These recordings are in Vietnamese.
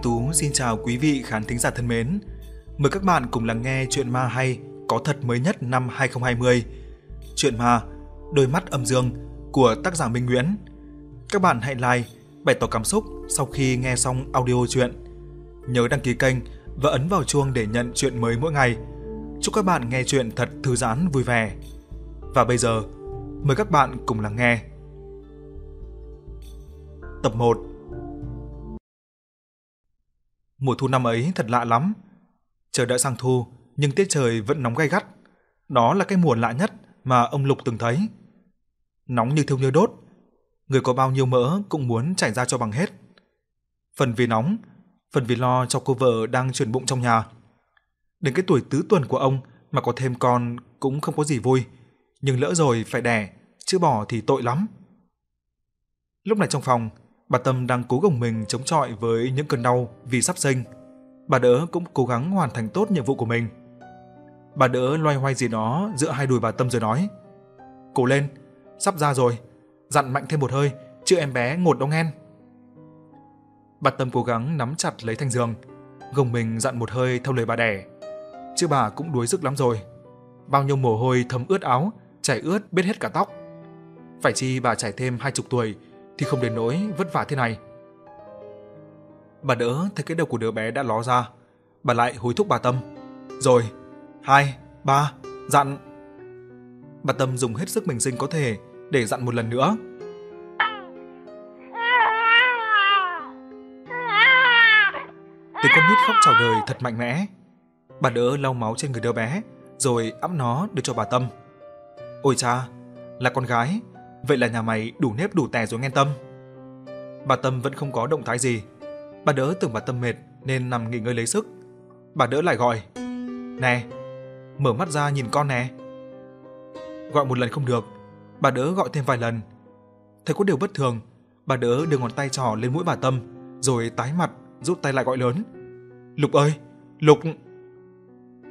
Anh Tú xin chào quý vị khán thính giả thân mến. Mời các bạn cùng lắng nghe chuyện ma hay có thật mới nhất năm 2020. Chuyện ma Đôi mắt âm dương của tác giả Minh Nguyễn. Các bạn hãy like, bày tỏ cảm xúc sau khi nghe xong audio chuyện. Nhớ đăng ký kênh và ấn vào chuông để nhận chuyện mới mỗi ngày. Chúc các bạn nghe chuyện thật thư giãn vui vẻ. Và bây giờ, mời các bạn cùng lắng nghe. Tập 1 Mùa thu năm ấy thật lạ lắm. Trời đã sang thu, nhưng tiết trời vẫn nóng gay gắt. Đó là cái mùa lạ nhất mà ông Lục từng thấy. Nóng như thiêu như đốt, người có bao nhiêu mỡ cũng muốn chảy ra cho bằng hết. Phần vì nóng, phần vì lo cho cô vợ đang chuyển bụng trong nhà. Đến cái tuổi tứ tuần của ông mà có thêm con cũng không có gì vui, nhưng lỡ rồi phải đẻ, chứ bỏ thì tội lắm. Lúc này trong phòng, Bà Tâm đang cố gồng mình chống chọi với những cơn đau vì sắp sinh. Bà đỡ cũng cố gắng hoàn thành tốt nhiệm vụ của mình. Bà đỡ loay hoay gì đó giữa hai đùi bà Tâm rồi nói: "Cố lên, sắp ra rồi, dặn mạnh thêm một hơi, chứ em bé ngột đau nghen." Bà Tâm cố gắng nắm chặt lấy thanh giường, gồng mình dặn một hơi theo lời bà đẻ. Chứ bà cũng đuối sức lắm rồi. Bao nhiêu mồ hôi thấm ướt áo, chảy ướt bết hết cả tóc. Phải chi bà trải thêm hai chục tuổi thì không đến nỗi vất vả thế này. Bà đỡ thấy cái đầu của đứa bé đã ló ra, bà lại hối thúc bà Tâm. Rồi, hai, ba, dặn. Bà Tâm dùng hết sức mình sinh có thể để dặn một lần nữa. Tiếng con nít khóc chào đời thật mạnh mẽ. Bà đỡ lau máu trên người đứa bé, rồi ẵm nó đưa cho bà Tâm. Ôi cha, là con gái, vậy là nhà mày đủ nếp đủ tè rồi nghe Tâm. Bà Tâm vẫn không có động thái gì. Bà đỡ tưởng bà Tâm mệt nên nằm nghỉ ngơi lấy sức. Bà đỡ lại gọi. Nè, mở mắt ra nhìn con nè. Gọi một lần không được, bà đỡ gọi thêm vài lần. Thấy có điều bất thường, bà đỡ đưa ngón tay trỏ lên mũi bà Tâm, rồi tái mặt, rút tay lại gọi lớn. Lục ơi, Lục!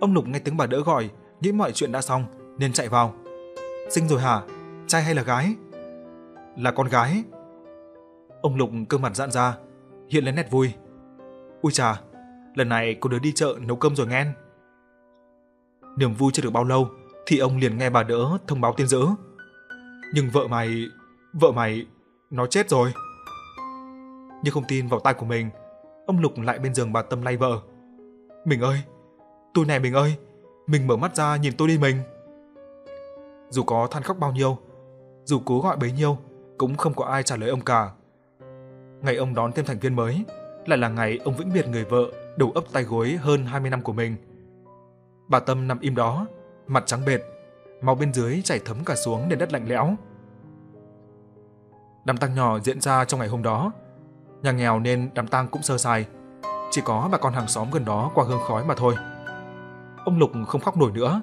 Ông Lục nghe tiếng bà đỡ gọi, nghĩ mọi chuyện đã xong nên chạy vào. Sinh rồi hả? Trai hay là gái? Là con gái. Ông Lục cơ mặt giãn ra, hiện lên nét vui. Ui chà, lần này cô đứa đi chợ nấu cơm rồi nghen. Niềm vui chưa được bao lâu thì ông liền nghe bà đỡ thông báo tin dữ. Nhưng vợ mày, vợ mày, nó chết rồi. Nhưng không tin vào tai của mình, ông Lục lại bên giường bà Tâm lay vợ. Mình ơi, tôi này mình ơi, mình mở mắt ra nhìn tôi đi mình. Dù có than khóc bao nhiêu, dù cố gọi bấy nhiêu, cũng không có ai trả lời ông cả. Ngày ông đón thêm thành viên mới, lại là ngày ông vĩnh biệt người vợ đầu ấp tay gối hơn 20 năm của mình. Bà Tâm nằm im đó, mặt trắng bệch, máu bên dưới chảy thấm cả xuống nền đất lạnh lẽo. Đám tang nhỏ diễn ra trong ngày hôm đó. Nhà nghèo nên đám tang cũng sơ sài, chỉ có bà con hàng xóm gần đó qua hương khói mà thôi. Ông Lục không khóc nổi nữa,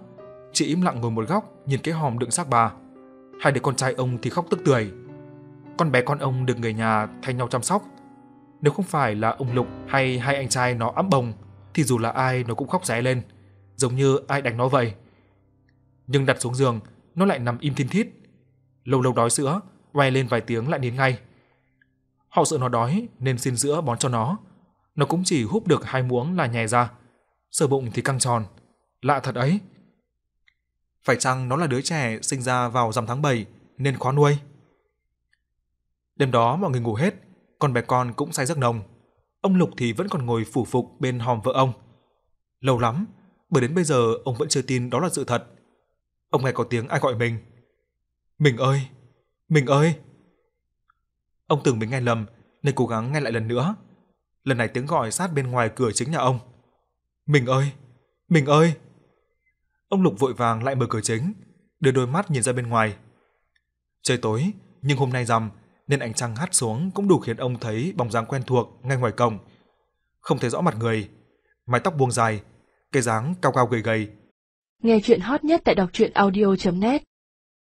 chỉ im lặng ngồi một góc nhìn cái hòm đựng xác bà. Hai đứa con trai ông thì khóc tức tưởi. Con bé con ông được người nhà thay nhau chăm sóc. Nếu không phải là ông Lục hay hai anh trai nó ấm bồng thì dù là ai nó cũng khóc ré lên, giống như ai đánh nó vậy. Nhưng đặt xuống giường, nó lại nằm im thin thít. Lâu lâu đói sữa, quay lên vài tiếng lại nín ngay. Họ sợ nó đói nên xin sữa bón cho nó. Nó cũng chỉ húp được hai muỗng là nhè ra. Sờ bụng thì căng tròn. Lạ thật ấy. Phải chăng nó là đứa trẻ sinh ra vào rằm tháng 7 nên khó nuôi? Đêm đó mọi người ngủ hết, con bé con cũng say giấc nồng. Ông Lục thì vẫn còn ngồi phủ phục bên hòm vợ ông. Lâu lắm, bởi đến bây giờ ông vẫn chưa tin đó là sự thật. Ông nghe có tiếng ai gọi mình. Mình ơi, mình ơi. Ông tưởng mình nghe lầm nên cố gắng nghe lại lần nữa. Lần này tiếng gọi sát bên ngoài cửa chính nhà ông. Mình ơi, mình ơi. Ông Lục vội vàng lại mở cửa chính, đưa đôi mắt nhìn ra bên ngoài. Trời tối, nhưng hôm nay rằm nên ánh trăng hắt xuống cũng đủ khiến ông thấy bóng dáng quen thuộc ngay ngoài cổng. Không thấy rõ mặt người, mái tóc buông dài, cái dáng cao cao gầy gầy. Nghe chuyện hot nhất tại đọc truyện audio.net